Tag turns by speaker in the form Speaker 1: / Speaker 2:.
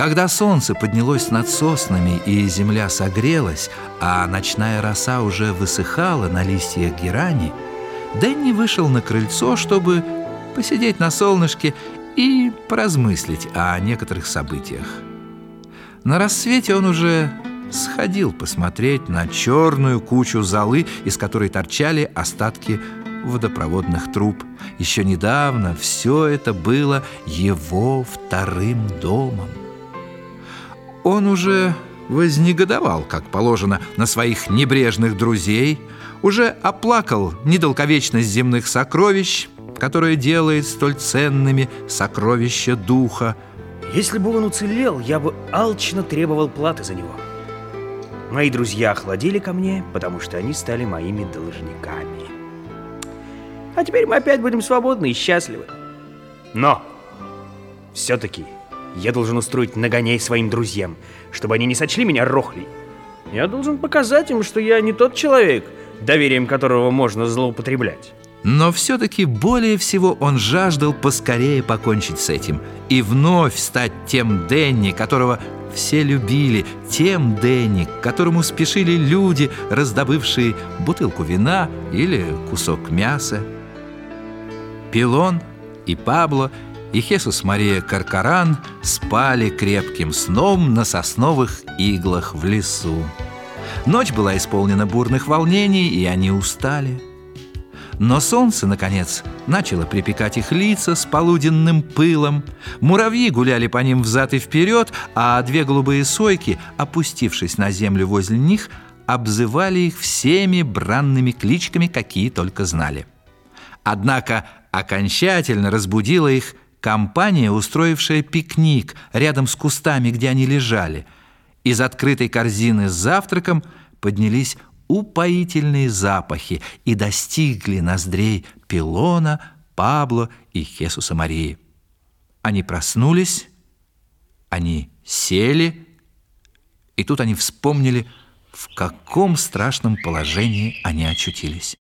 Speaker 1: Когда солнце поднялось над соснами и земля согрелась, а ночная роса уже высыхала на листьях герани, Дэнни вышел на крыльцо, чтобы посидеть на солнышке и поразмыслить о некоторых событиях. На рассвете он уже сходил посмотреть на черную кучу золы, из которой торчали остатки водопроводных труб. Еще недавно все это было его вторым домом. Он уже вознегодовал, как положено, на своих небрежных друзей, уже оплакал недолговечность земных сокровищ, которое делает столь ценными сокровища духа.
Speaker 2: Если бы он уцелел, я бы алчно требовал платы за него. Мои друзья охладили ко мне, потому что они стали моими должниками. А теперь мы опять будем свободны и счастливы. Но все-таки я должен устроить нагоняй своим друзьям, чтобы они не сочли меня рохлей. Я должен показать им, что я не тот человек, доверием которого можно злоупотреблять.
Speaker 1: Но все-таки более всего он жаждал поскорее покончить с этим и вновь стать тем Денни, которого все любили, тем Денни, к которому спешили люди, раздобывшие бутылку вина или кусок мяса. Пилон и Пабло и Хесус Мария Каркаран спали крепким сном на сосновых иглах в лесу. Ночь была исполнена бурных волнений, и они устали. Но солнце, наконец, начало припекать их лица с полуденным пылом. Муравьи гуляли по ним взад и вперед, а две голубые сойки, опустившись на землю возле них, обзывали их всеми бранными кличками, какие только знали. Однако окончательно разбудила их компания, устроившая пикник рядом с кустами, где они лежали. Из открытой корзины с завтраком поднялись упоительные запахи и достигли ноздрей Пилона, Пабло и Хесуса Марии. Они проснулись, они сели, и тут они вспомнили, в каком страшном положении они очутились.